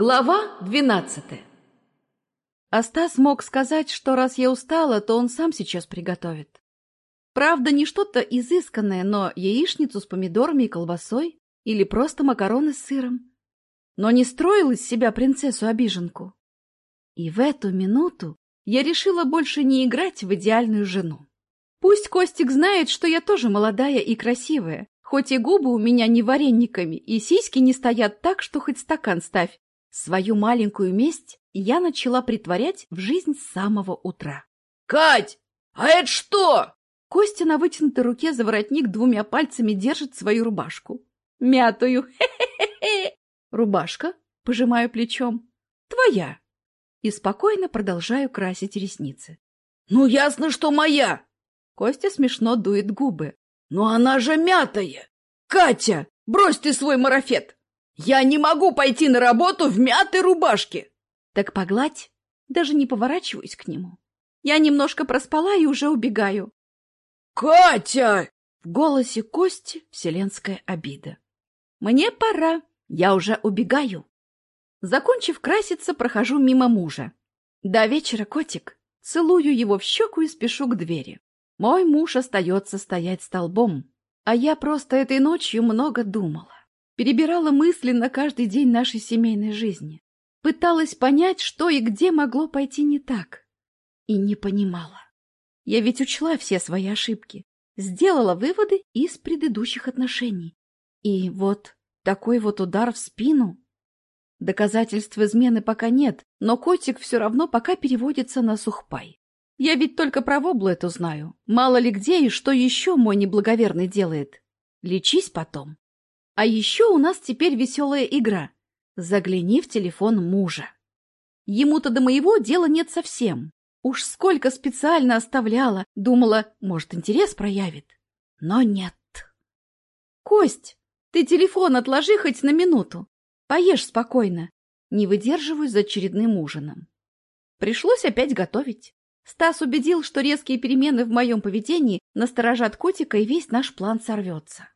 Глава двенадцатая А Стас мог сказать, что раз я устала, то он сам сейчас приготовит. Правда, не что-то изысканное, но яичницу с помидорами и колбасой или просто макароны с сыром. Но не строил из себя принцессу-обиженку. И в эту минуту я решила больше не играть в идеальную жену. Пусть Костик знает, что я тоже молодая и красивая, хоть и губы у меня не варениками, и сиськи не стоят так, что хоть стакан ставь, Свою маленькую месть я начала притворять в жизнь с самого утра. «Кать, а это что?» Костя на вытянутой руке за воротник двумя пальцами держит свою рубашку. Мятую. Хе-хе-хе. Рубашка, пожимаю плечом. Твоя. И спокойно продолжаю красить ресницы. Ну, ясно, что моя. Костя смешно дует губы. Но она же мятая. Катя, брось ты свой марафет. Я не могу пойти на работу в мятой рубашке. Так погладь. Даже не поворачиваюсь к нему. Я немножко проспала и уже убегаю. Катя! В голосе Кости вселенская обида. Мне пора. Я уже убегаю. Закончив краситься, прохожу мимо мужа. До вечера, котик. Целую его в щеку и спешу к двери. Мой муж остается стоять столбом, а я просто этой ночью много думала. Перебирала мысли на каждый день нашей семейной жизни. Пыталась понять, что и где могло пойти не так. И не понимала. Я ведь учла все свои ошибки. Сделала выводы из предыдущих отношений. И вот такой вот удар в спину. Доказательств измены пока нет, но котик все равно пока переводится на сухпай. Я ведь только про воблу эту знаю. Мало ли где и что еще мой неблаговерный делает. Лечись потом. А еще у нас теперь веселая игра. Загляни в телефон мужа. Ему-то до моего дела нет совсем. Уж сколько специально оставляла, думала, может, интерес проявит. Но нет. Кость, ты телефон отложи хоть на минуту. Поешь спокойно. Не выдерживаю за очередным ужином. Пришлось опять готовить. Стас убедил, что резкие перемены в моем поведении насторожат котика, и весь наш план сорвется.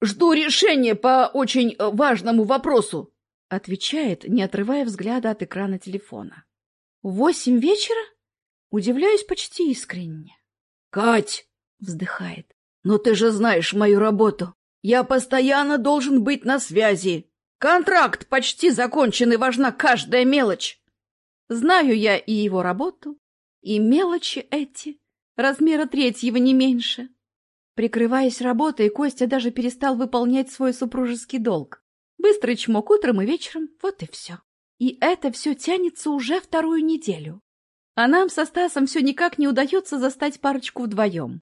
Жду решения по очень э, важному вопросу, отвечает, не отрывая взгляда от экрана телефона. Восемь вечера? Удивляюсь почти искренне. Кать, вздыхает. Но ты же знаешь мою работу. Я постоянно должен быть на связи. Контракт почти закончен, и важна каждая мелочь. Знаю я и его работу, и мелочи эти, размера третьего не меньше. Прикрываясь работой, Костя даже перестал выполнять свой супружеский долг. Быстрый чмок утром и вечером, вот и все. И это все тянется уже вторую неделю. А нам со Стасом все никак не удается застать парочку вдвоем.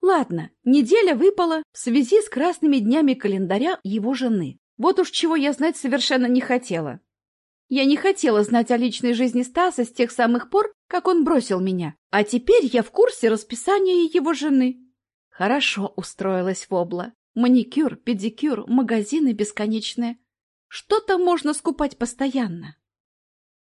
Ладно, неделя выпала в связи с красными днями календаря его жены. Вот уж чего я знать совершенно не хотела. Я не хотела знать о личной жизни Стаса с тех самых пор, как он бросил меня. А теперь я в курсе расписания его жены. Хорошо устроилась Вобла. Маникюр, педикюр, магазины бесконечные. Что-то можно скупать постоянно.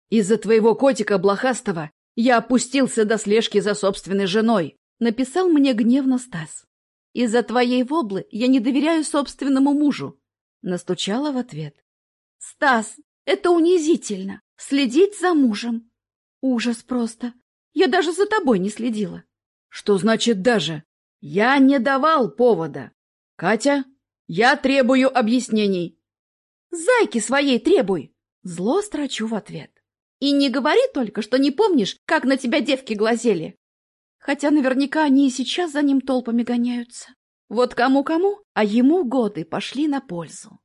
«Из-за твоего котика блохастого я опустился до слежки за собственной женой», написал мне гневно Стас. «Из-за твоей воблы я не доверяю собственному мужу», настучала в ответ. «Стас, это унизительно, следить за мужем. Ужас просто. Я даже за тобой не следила». «Что значит «даже»? Я не давал повода. Катя, я требую объяснений. Зайки своей требуй. Зло строчу в ответ. И не говори только, что не помнишь, как на тебя девки глазели. Хотя наверняка они и сейчас за ним толпами гоняются. Вот кому-кому, а ему годы пошли на пользу.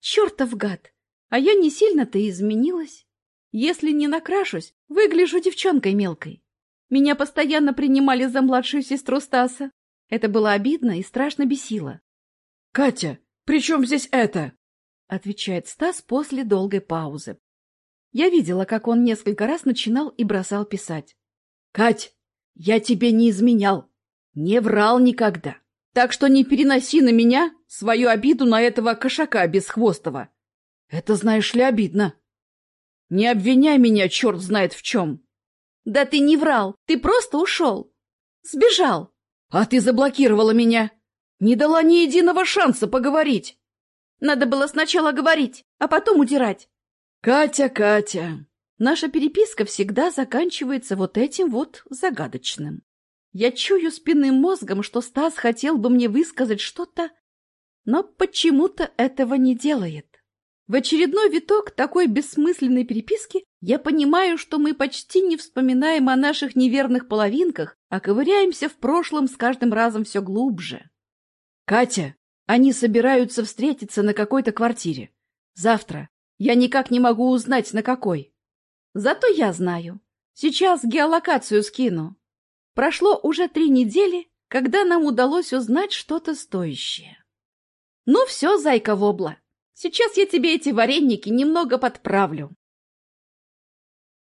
Чертов гад! А я не сильно-то изменилась. Если не накрашусь, выгляжу девчонкой мелкой. Меня постоянно принимали за младшую сестру Стаса. Это было обидно и страшно бесило. — Катя, при чем здесь это? — отвечает Стас после долгой паузы. Я видела, как он несколько раз начинал и бросал писать. — Кать, я тебе не изменял, не врал никогда. Так что не переноси на меня свою обиду на этого кошака бесхвостого. Это, знаешь ли, обидно. Не обвиняй меня, черт знает в чем. — Да ты не врал, ты просто ушел. Сбежал. А ты заблокировала меня. Не дала ни единого шанса поговорить. Надо было сначала говорить, а потом удирать. Катя, Катя. Наша переписка всегда заканчивается вот этим вот загадочным. Я чую спинным мозгом, что Стас хотел бы мне высказать что-то, но почему-то этого не делает. В очередной виток такой бессмысленной переписки я понимаю, что мы почти не вспоминаем о наших неверных половинках, а ковыряемся в прошлом с каждым разом все глубже. Катя, они собираются встретиться на какой-то квартире. Завтра. Я никак не могу узнать, на какой. Зато я знаю. Сейчас геолокацию скину. Прошло уже три недели, когда нам удалось узнать что-то стоящее. Ну все, зайка вобла, сейчас я тебе эти вареники немного подправлю.